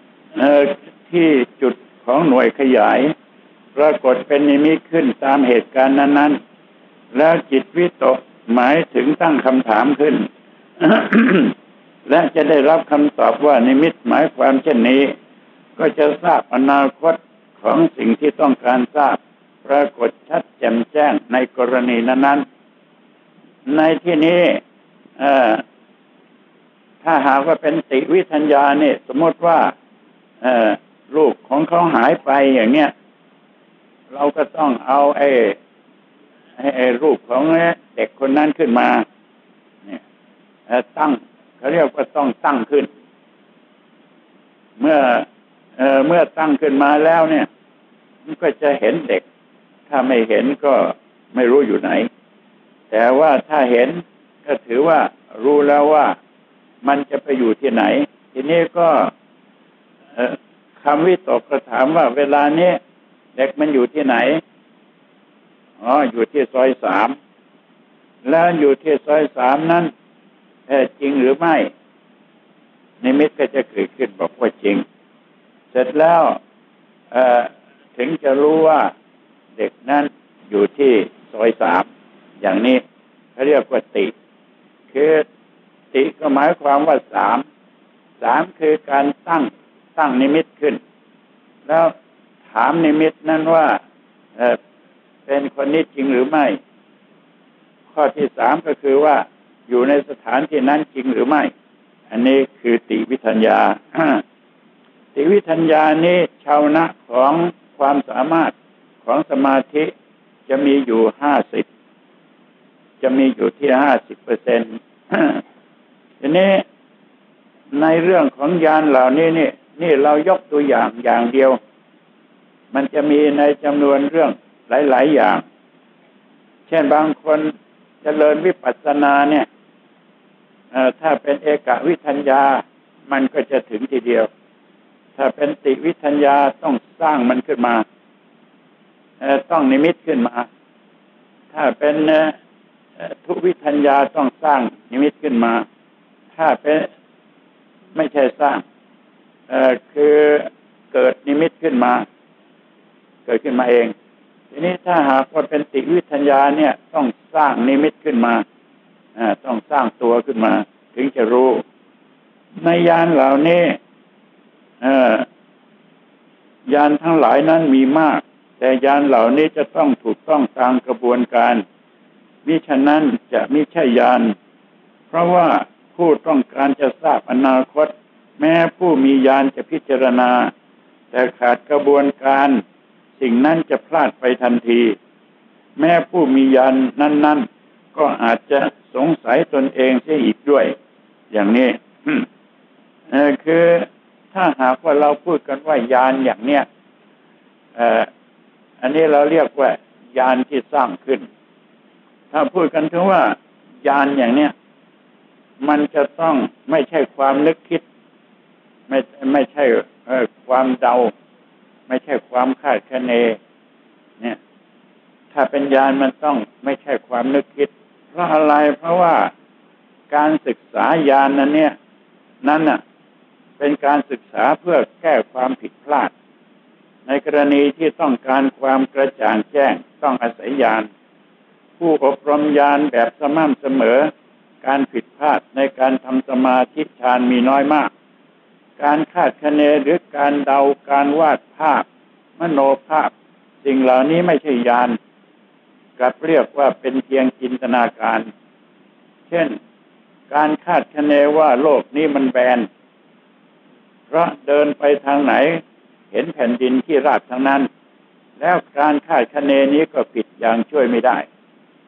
ที่จุดของหน่วยขยาย ปรากฏเป็นนิมิตขึ้นตามเหตุการณ์นั้น ๆ แล้วจิตวิตกหมายถึงตั้งคำถามขึ้น และจะได้รับคำตอบว่านิมิตหมายความเช่นนี้ ก็จะทราบอนาคตของสิ่งที่ต้องการทราบ ปรากฏชัดแจ่มแจ้งในกรณีนั้นๆ ในที่นี้ถ้าหากว่าเป็นติวิทัญญาเนี่ยสมมติว่าลูกของเขาหายไปอย่างเงี้ยเราก็ต้องเอาไอ้ รูปของเด็กคนนั้นขึ้นมาเนี่ยตั้งเขาเรียกว่าต้องตั้งขึ้น เมื่อเอเมื่อตั้งขึ้นมาแล้วเนี่ย มันก็จะเห็นเด็ก ถ้าไม่เห็นก็ไม่รู้อยู่ไหน แต่ว่าถ้าเห็นก็ถือว่ารู้แล้วว่ามันจะไปอยู่ที่ไหน ทีนี้ก็คำวิตกก็ถามว่าเวลานี้เด็กมันอยู่ที่ไหน อ๋ออยู่ที่ซอยสามแล้วอยู่ที่ซอยสามนั้นแท้จริงหรือไม่นิมิตก็จะเกิดขึ้นบอกว่าจริง เสร็จแล้วถึงจะรู้ว่าเด็กนั้นอยู่ที่ซอยสามอย่างนี้เขาเรียกว่าติ คือติก็หมายความว่าสามสามคือการตั้งตั้งนิมิตขึ้น แล้วถามนิมิตนั้นว่า เป็นคนนี้จริงหรือไม่ ข้อที่สามก็คือว่าอยู่ในสถานที่นั้นจริงหรือไม่ อันนี้คือติวิทัญญาติวิทัญญานี้ชาวนะของความสามารถของสมาธิจะมีอยู่ห้าสิบจะมีอยู่ที่ห้าสิบเปอร์เซ็นต์ทีนี้ในเรื่องของยานเหล่านี้นี่ นี่เรายกตัวอย่างอย่างเดียว มันจะมีในจำนวนเรื่อง หลาย ๆ อย่าง เช่นบางคนจเจริญวิปัสสนาเนี่ยถ้าเป็นเอกวิทัญญา มันก็จะถึงทีเดียว ถ้าเป็นติวิทัญญาต้องสร้างมันขึ้นมาต้องนิมิตขึ้นมา ถ้าเป็นทุวิทัญญาต้องสร้างนิมิตขึ้นมา ถ้าเป็นไม่ใช่สร้างคือเกิดนิมิตขึ้นมา เกิดขึ้นมาเอง ทีนี้ถ้าหากว่าเป็นติวิทัญญาเนี่ย ต้องสร้างนิมิตขึ้นมาต้องสร้างตัวขึ้นมา ถึงจะรู้ ในยานเหล่านี้ยานทั้งหลายนั้นมีมาก แต่ยานเหล่านี้จะต้องถูกต้องตามกระบวนการมิฉะนั้นจะไม่ใช่ยาน เพราะว่าผู้ต้องการจะทราบอนาคต แม้ผู้มียานจะพิจารณา แต่ขาดกระบวนการ สิ่งนั้นจะพลาดไปทันที แม้ผู้มียานนั้น ๆ ก็อาจจะสงสัยตนเองเสียอีกด้วย อย่างนี้คือถ้าหากว่าเราพูดกันว่ายานอย่างเนี้ยอันนี้เราเรียกว่ายานที่สร้างขึ้น ถ้าพูดกันถึงว่ายานอย่างเนี้ยมันจะต้องไม่ใช่ความนึกคิด ไม่ไม่ใช่ความเดา ไม่ใช่ความคาดคะเน เนี่ย ถ้าเป็นญาณมันต้องไม่ใช่ความนึกคิด เพราะอะไรเพราะว่าการศึกษาญาณนั้นเนี่ย นั้นน่ะ เป็นการศึกษาเพื่อแก้ความผิดพลาด ในกรณีที่ต้องการความกระจ่างแจ้งต้องอาศัยญาณผู้อบรมญาณแบบสม่ำเสมอ การผิดพลาดในการทำสมาธิฌานมีน้อยมาก การคาดคะเนหรือการเดาการวาดภาพ มโนภาพ สิ่งเหล่านี้ไม่ใช่ยานกับเรียกว่าเป็นเพียงจินตนาการ เช่น การคาดคะเนว่าโลกนี้มันแบน เพราะเดินไปทางไหน เห็นแผ่นดินที่ราบทางนั้น แล้วการคาดคะเนนี้ก็ผิดอย่างช่วยไม่ได้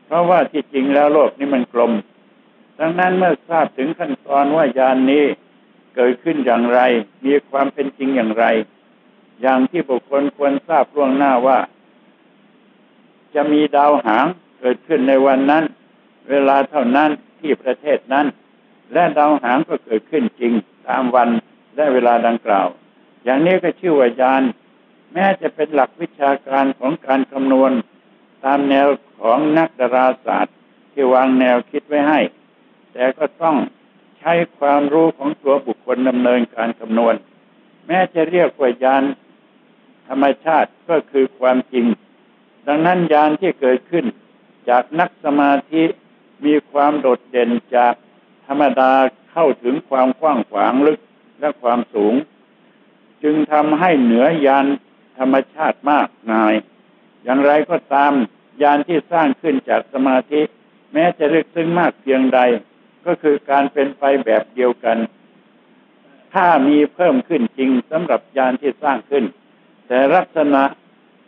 เพราะว่าที่จริงแล้วโลกนี้มันกลม ดังนั้นเมื่อทราบถึงขั้นตอนว่ายานนี้ เกิดขึ้นอย่างไร มีความเป็นจริงอย่างไร อย่างที่บุคคลควรทราบล่วงหน้าว่า จะมีดาวหางเกิดขึ้นในวันนั้น เวลาเท่านั้นที่ประเทศนั้น และดาวหางก็เกิดขึ้นจริงตามวันและเวลาดังกล่าว อย่างนี้ก็ชื่อว่ายานแม้จะเป็นหลักวิชาการของการคำนวณ ตามแนวของนักดาราศาสตร์ที่วางแนวคิดไว้ให้ แต่ก็ต้อง ช้ความรู้ของตัวบุคคลดำเนินการคำนวณ แม้จะเรียกว่ายานธรรมชาติก็คือความจริง ดังนั้นยานที่เกิดขึ้น จากนักสมาธิมีความโดดเด่นจากธรรมดาเข้าถึงความกว้างขวางลึกและความสูง จึงทำให้เหนือยานธรรมชาติมากนาย อย่างไรก็ตามยานที่สร้างขึ้นจากสมาธิ แม้จะลึกซึ้งมากเพียงใด ก็คือการเป็นไปแบบเดียวกัน ถ้ามีเพิ่มขึ้นจริงสำหรับยานที่สร้างขึ้น แต่ลักษณะ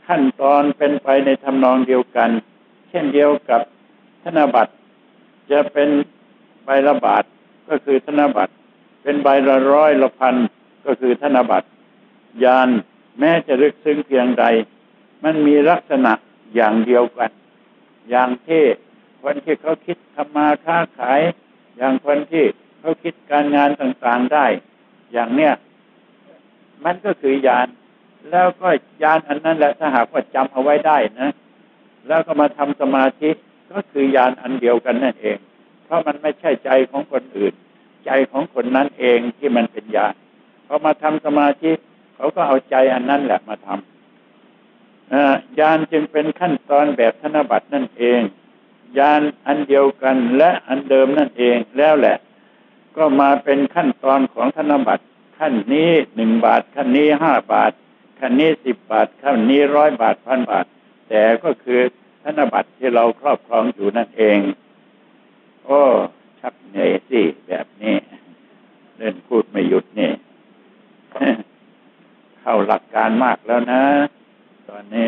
ขั้นตอนเป็นไปในทำนองเดียวกัน เช่นเดียวกับธนบัตร จะเป็นใบละบาทก็คือธนบัตร เป็นใบละร้อยละพันก็คือธนบัตร ยานแม้จะลึกซึ้งเพียงใด มันมีลักษณะอย่างเดียวกัน อย่างที่คนที่เขาคิดทำมาค้าขาย อย่างคนที่เขาคิดการงานต่างๆได้ อย่างเนี้ยมันก็คือยาน แล้วก็ยานอันนั้นแหละถ้าหากว่าจำเอาไว้ได้นะ แล้วก็มาทำสมาธิก็คือยานอันเดียวกันนั่นเอง เพราะมันไม่ใช่ใจของคนอื่น ใจของคนนั้นเองที่มันเป็นยานพอมาทำสมาธิเขาก็เอาใจอันนั้นแหละมาทำยานจึงเป็นขั้นตอนแบบธนบัตรนั่นเอง ยานอันเดียวกันและอันเดิมนั่นเองแล้วแหละ ก็มาเป็นขั้นตอนของธนบัตรขั้นนี้หนึ่งบาทขั้นนี้ห้าบาทขั้นนี้สิบบาทขั้นนี้ร้อยบาทพันบาท แต่ก็คือธนบัตรที่เราครอบครองอยู่นั่นเอง โอ้ชักเหนื่อยสิแบบนี้เล่นพูดไม่หยุดนี่เข้าหลักการมากแล้วนะ ตอนนี้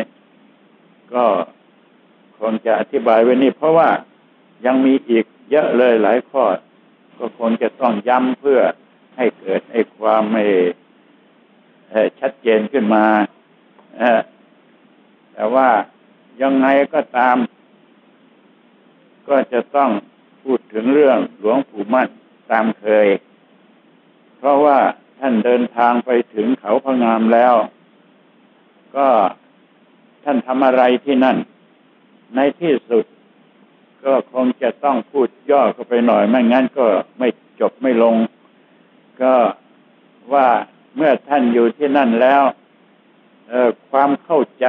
ก็ คงจะอธิบายไว้นี่เพราะว่ายังมีอีกเยอะเลยหลายข้อ ก็คงจะต้องย้ำเพื่อให้เกิดไอ้ความไม่ชัดเจนขึ้นมาแต่ว่ายังไงก็ตาม ก็จะต้องพูดถึงเรื่องหลวงปู่มั่นตามเคย เพราะว่าท่านเดินทางไปถึงเขาพงามแล้ว ก็ท่านทำอะไรที่นั่น ในที่สุด ก็คงจะต้องพูดย่อเข้าไปหน่อย ไม่งั้นก็ไม่จบไม่ลง ก็ว่าเมื่อท่านอยู่ที่นั่นแล้วความเข้าใจ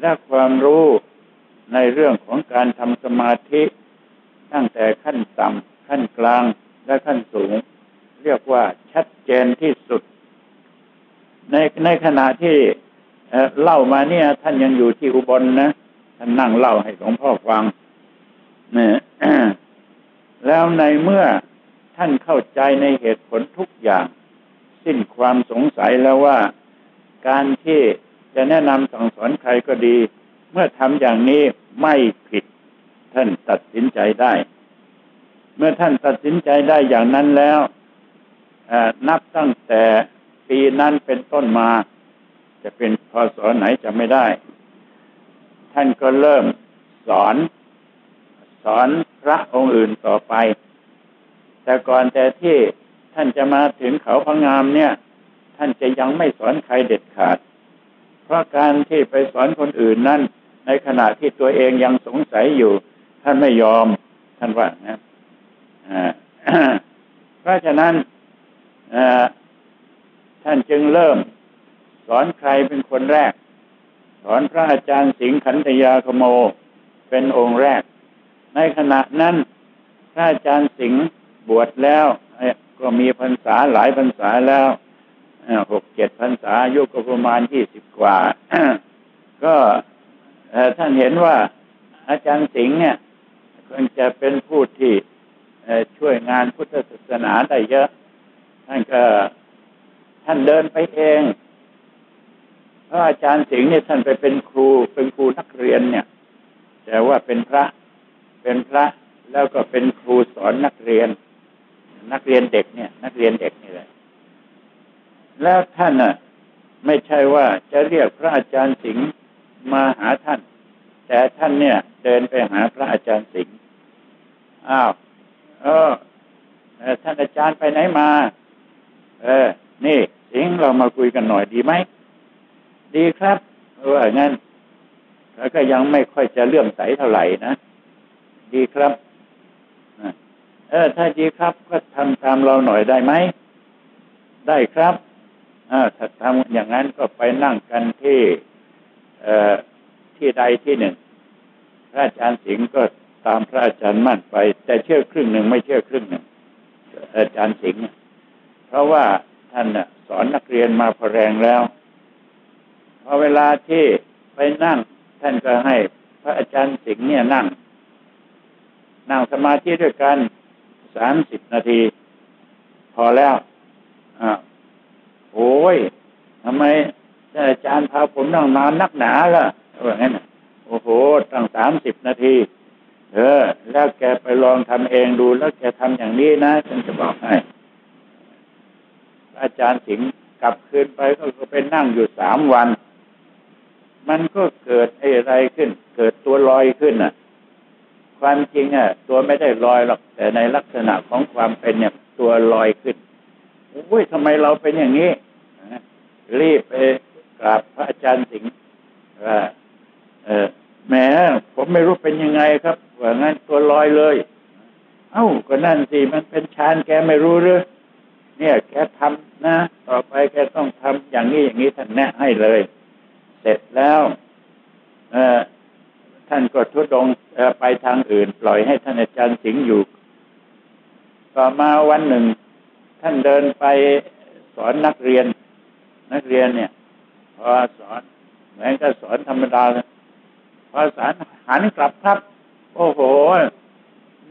และความรู้ในเรื่องของการทำสมาธิตั้งแต่ขั้นต่ำขั้นกลางและขั้นสูง เรียกว่าชัดเจนที่สุด ในในขณะที่เล่ามาเนี่ย ท่านยังอยู่ที่อุบลนนะ ท่านนั่งเล่าให้หลวงพ่อฟังเนี่ยแล้วในเมื่อท่านเข้าใจในเหตุผลทุกอย่าง สิ้นความสงสัยแล้วว่า การที่จะแนะนำสั่งสอนใครก็ดี เมื่อทำอย่างนี้ไม่ผิด ท่านตัดสินใจได้ เมื่อท่านตัดสินใจได้อย่างนั้นแล้วนับตั้งแต่ปีนั้นเป็นต้นมา จะเป็นพศไหนจะไม่ได้ ท่านก็เริ่มสอน สอนพระองค์อื่นต่อไป แต่ก่อนแต่ที่ท่านจะมาถึงเขาพงามเนี่ย ท่านจะยังไม่สอนใครเด็ดขาด เพราะการที่ไปสอนคนอื่นนั่น ในขณะที่ตัวเองยังสงสัยอยู่ ท่านไม่ยอมท่านว่านะเพราะฉะนั้นท่านจึงเริ่ม สอนใครเป็นคนแรก อนพระอาจารย์สิงห์ขันธยาคโมเป็นองค์แรก ในขณะนั้น พระอาจารย์สิงห์บวชแล้วก็มีพรรษาหลายพรรษาแล้วหกเจ็ดพรรษาอายุก็ประมาณยี่สิบกว่า ก็ท่านเห็นว่าอาจารย์สิงห์เนี่ยคงจะเป็นผู้ที่ช่วยงานพุทธศาสนาได้เยอะ ท่านก็ท่านเดินไปเอง อาจารย์สิงห์เนี่ยท่านไปเป็นครูเป็นครูนักเรียนเนี่ย แต่ว่าเป็นพระเป็นพระแล้วก็เป็นครูสอนนักเรียน นักเรียนเด็กเนี่ย นักเรียนเด็กนี่แหละแล้วท่านน่ะ ไม่ใช่ว่าจะเรียกพระอาจารย์สิงห์มาหาท่าน แต่ท่านเนี่ย เดินไปหาพระอาจารย์สิงห์อ้าวเออท่านอาจารย์ไปไหนมา เออ นี่สิงห์เรามาคุยกันหน่อยดีไหม ดีครับเอองั้นแล้วก็ยังไม่ค่อยจะเลื่อมใสเท่าไหร่นะดีครับเออ ถ้าดีครับ ก็ทำตามเราหน่อยได้ไหมได้ครับถ้าทำอย่างนั้นก็ไปนั่งกันที่ที่ใดที่หนึ่งพระอาจารย์สิงห์ก็ตามพระอาจารย์มั่นไป แต่เชื่อครึ่งหนึ่งไม่เชื่อครึ่งหนึ่งอาจารย์สิงห์เพราะว่าท่านสอนนักเรียนมาพอแรงแล้ว พอเวลาที่ไปนั่ง ท่านก็ให้ พระอาจารย์สิงห์เนี่ยนั่ง นั่งสมาธิด้วยกันสามสิบนาที พอแล้วอ่าโอ้ยทำไมอาจารย์พาผมนั่งนานนักหนาล่ะว่างั้นโอ้โห ตั้งสามสิบนาที เออ แล้วแกไปลองทำเองดู แล้วแกทำอย่างนี้นะฉันจะบอกให้ อาจารย์สิงห์กลับคืนไปก็ไปนั่งอยู่สามวัน มันก็เกิดอะไรขึ้น เกิดตัวลอยขึ้นอะ ความจริงอะ ตัวไม่ได้ลอยหรอกแต่ในลักษณะของความเป็นเนี่ย ตัวลอยขึ้นโอ้ยทำไมเราเป็นอย่างนี้รีบไปกราบพระอาจารย์สิงห์ว่าเออแหมผมไม่รู้เป็นยังไงครับว่างั้นตัวลอยเลย เอ้าก็นั่นสิมันเป็นฌานแกไม่รู้หรือเนี่ย แกทำนะ ต่อไปแกต้องทำอย่างนี้อย่างนี้ท่านแนะให้เลย เสร็จแล้วท่านก็ทุดงไปทางอื่น ปล่อยให้ท่านอาจารย์สิงห์อยู่ ต่อมาวันหนึ่ง ท่านเดินไปสอนนักเรียน นักเรียนเนี่ย พอสอนเหมือนก็สอนธรรมดาพอสอนหันกลับครับ โอ้โห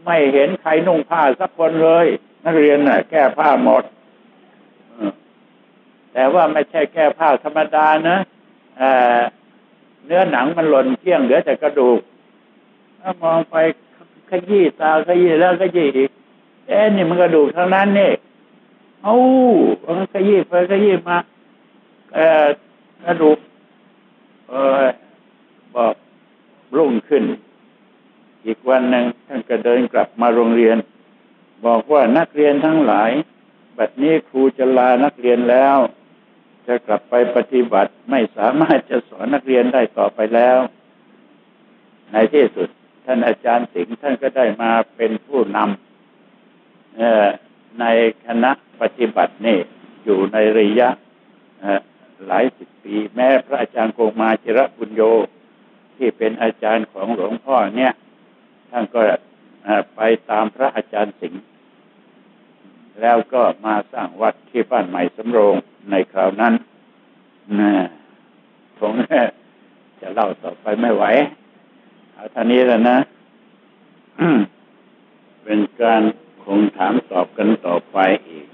ไม่เห็นใครนุ่งผ้าสักคนเลย นักเรียนน่ะ แก้ผ้าหมดแต่ว่าไม่ใช่แก้ผ้าธรรมดานะ เนื้อหนังมันหล่นเกลี้ยงเหลือแต่กระดูกถ้ามองไปขยี้ตาขยี้แล้วขยี้อีกเอ๊ะนี่มันกระดูกทั้งนั้นนี่เอ้ามันขยี้ไปขยี้มาเอ่อกระดูกเออบอกรุ่งขึ้น อีกวันหนึ่งท่านก็เดินกลับมาโรงเรียน บอกว่านักเรียนทั้งหลาย บัดนี้ครูจะลานักเรียนแล้ว จะกลับไปปฏิบัติไม่สามารถจะสอนนักเรียนได้ต่อไปแล้ว ในที่สุด ท่านอาจารย์สิงห์ท่านก็ได้มาเป็นผู้นำในคณะปฏิบัตินี่อยู่ในระยะหลายสิบปี แม้พระอาจารย์โกมาจิระบุญโยที่เป็นอาจารย์ของหลวงพ่อเนี่ย ท่านก็ไปตามพระอาจารย์สิงห์ แล้วก็มาสร้างวัดที่บ้านใหม่สำโรงในคราวนั้นนะผมจะเล่าต่อไปไม่ไหว เอาท่านี้แล้วนะ เป็นการคงถามตอบกันต่อไปอีก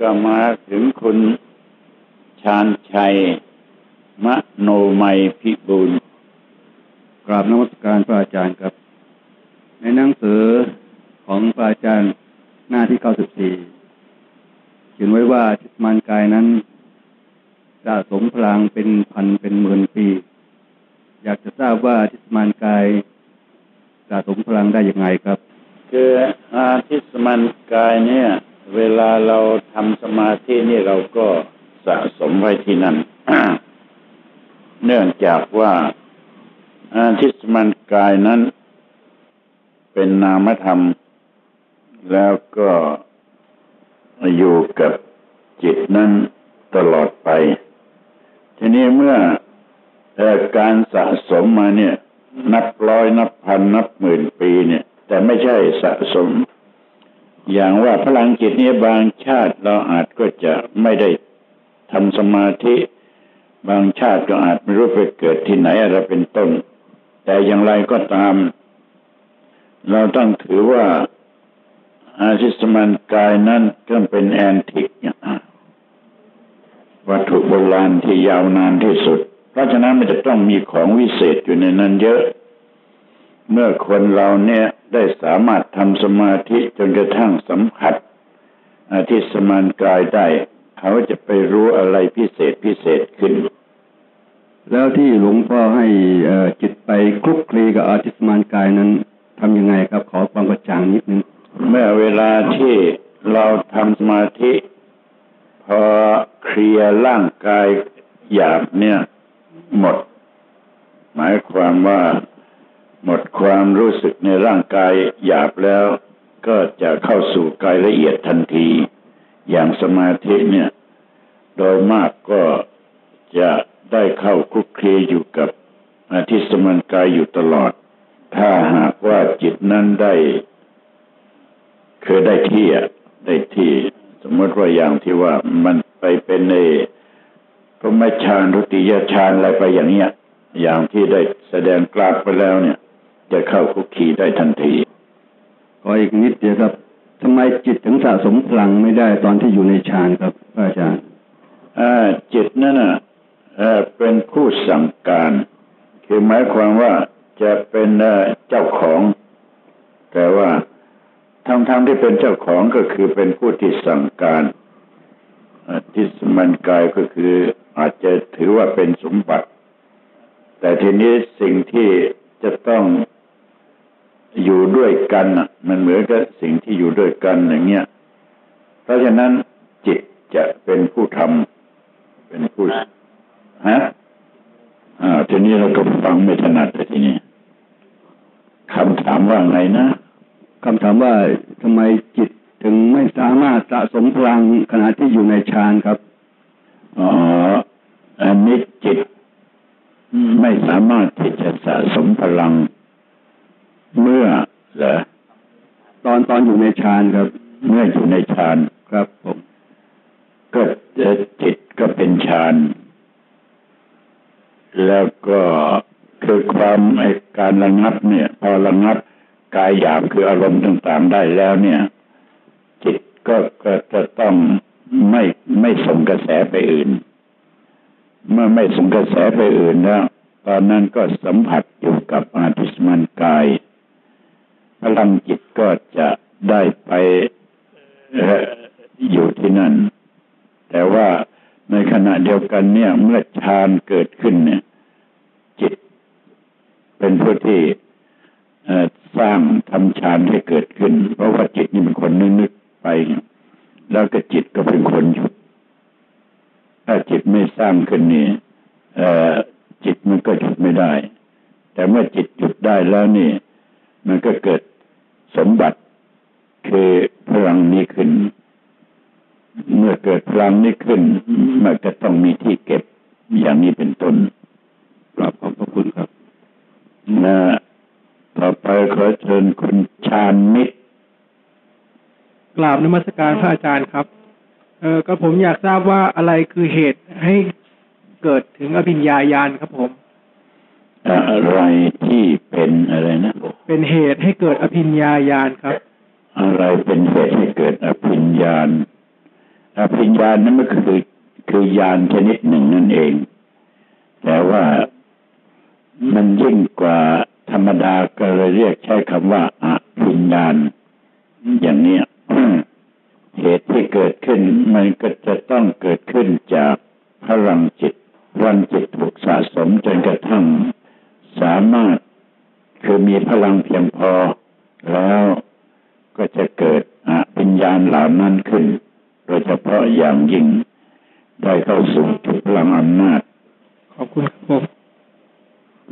ก็มาถึงคุณชาญชัยมะโนไมพิบูลกราบนมัสการพระอาจารย์ครับ ในหนังสือ ของพระอาจารย์หน้าที่เก้าสิบสี่เขียนไว้ว่าจิตมันกายนั้นสะสมพลังเป็นพันเป็นหมื่นปี อยากจะทราบว่าจิตมันกายสะสมพลังได้ยังไงครับ คืออาทิสมันกายเนี่ย เวลาเราทำสมาธินี่เราก็สะสมไว้ที่นั่น เนื่องจากว่าอาทิสมันกายนั้น เป็นนามธรรม แล้วก็อยู่กับจิตนั้นตลอดไป ทีนี้เมื่อการสะสมมาเนี่ย นับร้อยนับพันนับหมื่นปีเนี่ย แต่ไม่ใช่สะสม อย่างว่าพลังจิตนี้บางชาติเราอาจก็จะไม่ได้ทำสมาธิ บางชาติก็อาจไม่รู้ไปเกิดที่ไหนอะไรเป็นต้น แต่อย่างไรก็ตาม เราต้องถือว่า อาชิสมันกายนั้นก็เป็นแอนติกวัตถุโบราณที่ยาวนานที่สุด เพราะฉะนั้นมันจะต้องมีของวิเศษอยู่ในนั้นเยอะ เมื่อคนเราเนี่ยได้สามารถทำสมาธิจนกระทั่งสัมผัสอาทิสมานกายได้ เขาจะไปรู้อะไรพิเศษพิเศษขึ้น แล้วที่หลวงพ่อให้จิตไปคลุกคลีกับอาทิสมานกายนั้นทำยังไงครับขอความกระจ่างนิดนึง เมื่อเวลาที่เราทำสมาธิ พอเคลียร์ร่างกายหยาบเนี่ย หมด หมายความว่าหมดความรู้สึกในร่างกายหยาบแล้ว ก็จะเข้าสู่กายละเอียดทันที อย่างสมาธิเนี่ย โดยมากก็จะได้เข้าคุกคีอยู่กับอาทิสมันกายอยู่ตลอด ถ้าหากว่าจิตนั้นได้ คือได้ที่อะได้ที่ สมมติว่าอย่างที่ว่ามันไปเป็นในพระมชานรุติยฌานอะไรไปอย่างเนี้ย อย่างที่ได้แสดงกราบไปแล้วเนี่ย จะเข้าคุกคีได้ทันทีขออีกนิดเดียวครับทำไมจิตถึงสะสมพลังไม่ได้ตอนที่อยู่ในฌานครับอาจารย์จิตนั่นน่ะเป็นผู้สั่งการ คือหมายความว่าจะเป็นเจ้าของ แต่ว่า ทั้งๆทที่เป็นเจ้าของก็คือเป็นผู้ที่สั่งการที่สมันกายก็คืออาจจะถือว่าเป็นสมบัติ แต่ทีนี้สิ่งที่จะต้องอยู่ด้วยกันมันเหมือนกับสิ่งที่อยู่ด้วยกันอย่างเงี้ยเพราะฉะนั้นจิตจะเป็นผู้ทำเป็นผู้ฮะอ่าทีนี้เราก็ฟังไม่ถนัดแต่ทีนี้คำถามว่าไงนะ คำถามว่าทำไมจิตถึงไม่สามารถสะสมพลังขณะที่อยู่ในฌานครับอ๋ออันนี้จิตไม่สามารถที่จะสะสมพลัง เมื่อเหรอตอนตอนอยู่ในฌานครับ เมื่ออยู่ในฌานครับผมก็จิตก็เป็นฌานแล้วก็คือความไอการระงับเนี่ย พอระงับ กายหยาบคืออารมณ์ต่างๆได้แล้วเนี่ย จิตก็ก็จะต้องไม่ไม่ส่งกระแสไปอื่น เมื่อไม่ส่งกระแสไปอื่นแล้วตอนนั้นก็สัมผัสอยู่กับอาทิสมันกาย พลังจิตก็จะได้ไปอยู่ที่นั่น แต่ว่าในขณะเดียวกันเนี่ย เมื่อฌานเกิดขึ้นเนี่ย จิตเป็นผู้ที่ สร้างทำฌานให้เกิดขึ้น เพราะว่าจิตนี่เป็นคนนึกๆไป แล้วก็จิตก็เป็นคนหยุด ถ้าจิตไม่สร้างขึ้นนี่จิตมันก็หยุดไม่ได้ แต่เมื่อจิตหยุดได้แล้วนี่ มันก็เกิดสมบัติคือพลังนี้ขึ้น เมื่อเกิดพลังนี้ขึ้น มันก็ต้องมีที่เก็บอย่างนี้เป็นต้นกราบขอบพระคุณครับนะ ต่อไปขอเชิญคุณชาญมิตรกราบนมัสการพระอาจารย์ครับ เออก็ผมอยากทราบว่าอะไรคือเหตุให้เกิดถึงอภิญญาญาณครับผม อะไรที่เป็นอะไรนะ เป็นเหตุให้เกิดอภิญญาญาณครับ อะไรเป็นเหตุให้เกิดอภิญญาณอภิญญาณนั้นก็คือคือญาณชนิดหนึ่งนั่นเอง แต่ว่ามันยิ่งกว่า ธรรมดาก็เลยเรียกใช้คำว่าอภิญญาณ อย่างนี้เหตุที่เกิดขึ้นมันก็จะต้องเกิดขึ้นจากพลังจิตวันจิตถูกสะสมจนกระทั่งสามารถคือมีพลังเพียงพอ แล้วก็จะเกิดอภิญญาณเหล่านั้นขึ้น โดยเฉพาะอย่างยิ่งได้เข้าสู่จุดพลังอำนาจ ขอบคุณครับผม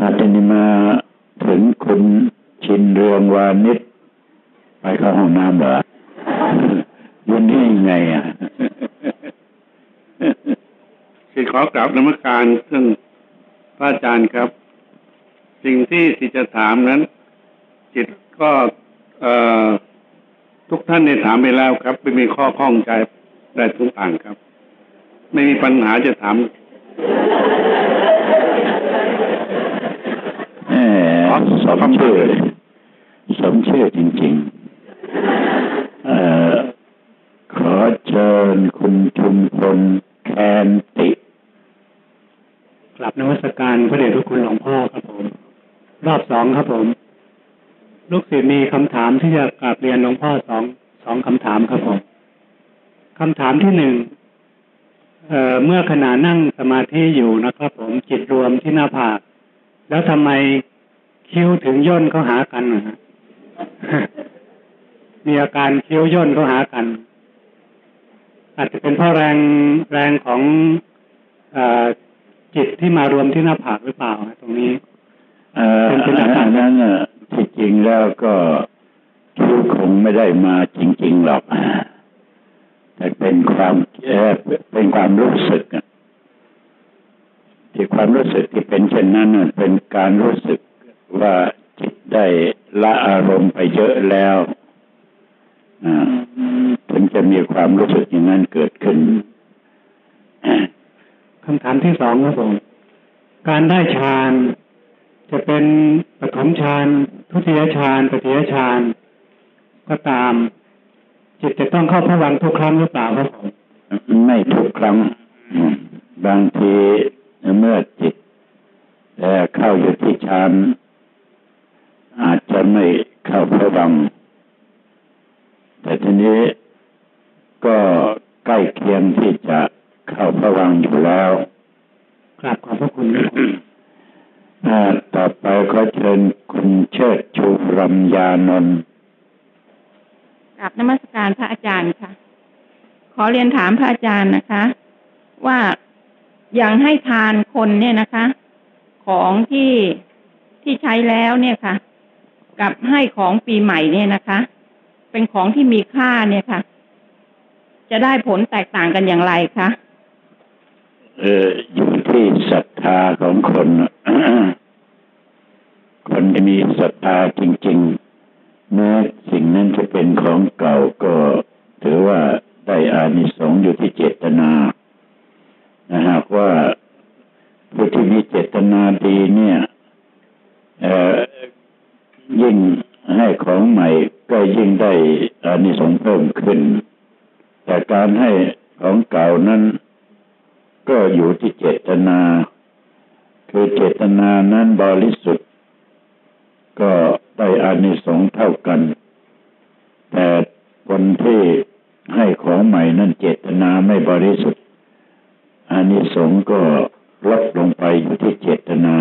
อาจารย์มา ถึงคุณชินเรืองวานิชไปเข้าห้องน้ำเหรอยุ่นี่ไงอะคือขอกราบนมัสการท่านพระอาจารย์ครับ สิ่งที่สิจะถามนั้น จิตก็ทุกท่านได้ถามไปแล้วครับ ไม่มีข้อข้องใจได้ทุกต่างครับ ไม่มีปัญหาจะถาม สมชื่อสมชื่อจริงๆขอเชิญคุณชุมพลแคนติกลับนวัตการพระเดชพระคุณหลวงพ่อครับผม รอบสองครับผม ลูกศิษย์มีคำถามที่จะกราบเรียนหลวงพ่อสองสองคำถามครับผมคำถามที่หนึ่งเอ่อเมื่อขณะนั่งสมาธิอยู่นะครับผมจิตรวมที่หน้าผากแล้วทำไม คิ้วถึงย่นเข้าหากันนะฮะมีอาการคิ้วย่นเข้าหากัน อาจจะเป็นเพราะแรงแรงของอจิตที่มารวมที่หน้าผากหรือเปล่า ตรงนี้เป็นเป็นอาการนั้นที่จริงแล้วก็คิ้วคงไม่ได้มาจริง ๆหรอกแต่เป็นความเป็นความรู้สึกที่ความรู้สึกที่เป็นเช่นนั้นเป็นการรู้สึก ว่าจิตได้ละอารมณ์ไปเยอะแล้วถึงจะมีความรู้สึกอย่างนั้นเกิดขึ้นคำถามที่สองครับผมการได้ฌานจะเป็นปฐมฌานทุติยฌานปฏิยฌานก็ตาม จิตจะต้องเข้าพวังทุกครั้งหรือเปล่าครับผมไม่ทุกครั้งบางทีเมื่อจิตเข้าอยู่ที่ฌาน อาจจะไม่เข้าพระวังแต่ทีนี้ก็ใกล้เคียงที่จะเข้าพระวังอยู่แล้วกราบขอบพระคุณต่อไปก็เชิญคุณเชิดชูรำยานนท์กราบนมัสการพระอาจารย์ค่ะ ขอเรียนถามพระอาจารย์นะคะ ว่าอย่างให้ทานคนเนี่ยนะคะ ของที่ที่ใช้แล้วเนี่ยค่ะ กับให้ของปีใหม่เนี่ยนะคะ เป็นของที่มีค่าเนี่ยค่ะ จะได้ผลแตกต่างกันอย่างไรคะเอออยู่ที่ศรัทธาของคนคนที่มีศรัทธาจริงๆแม้สิ่งนั้นจะเป็นของเก่าก็ถือว่าได้อานิสงส์อยู่ที่เจตนานะหากว่าผู้ที่มีเจตนาดีเนี่ย ยิ่งให้ของใหม่ก็ยิ่งได้อานิสงส์เพิ่มขึ้น แต่การให้ของเก่านั้น ก็อยู่ที่เจตนา คือเจตนานั้นบริสุทธิ์ ก็ได้อานิสงส์เท่ากัน แต่คนที่ให้ของใหม่นั้นเจตนาไม่บริสุทธิ์อานิสงส์ก็ลดลงไปอยู่ที่เจตนา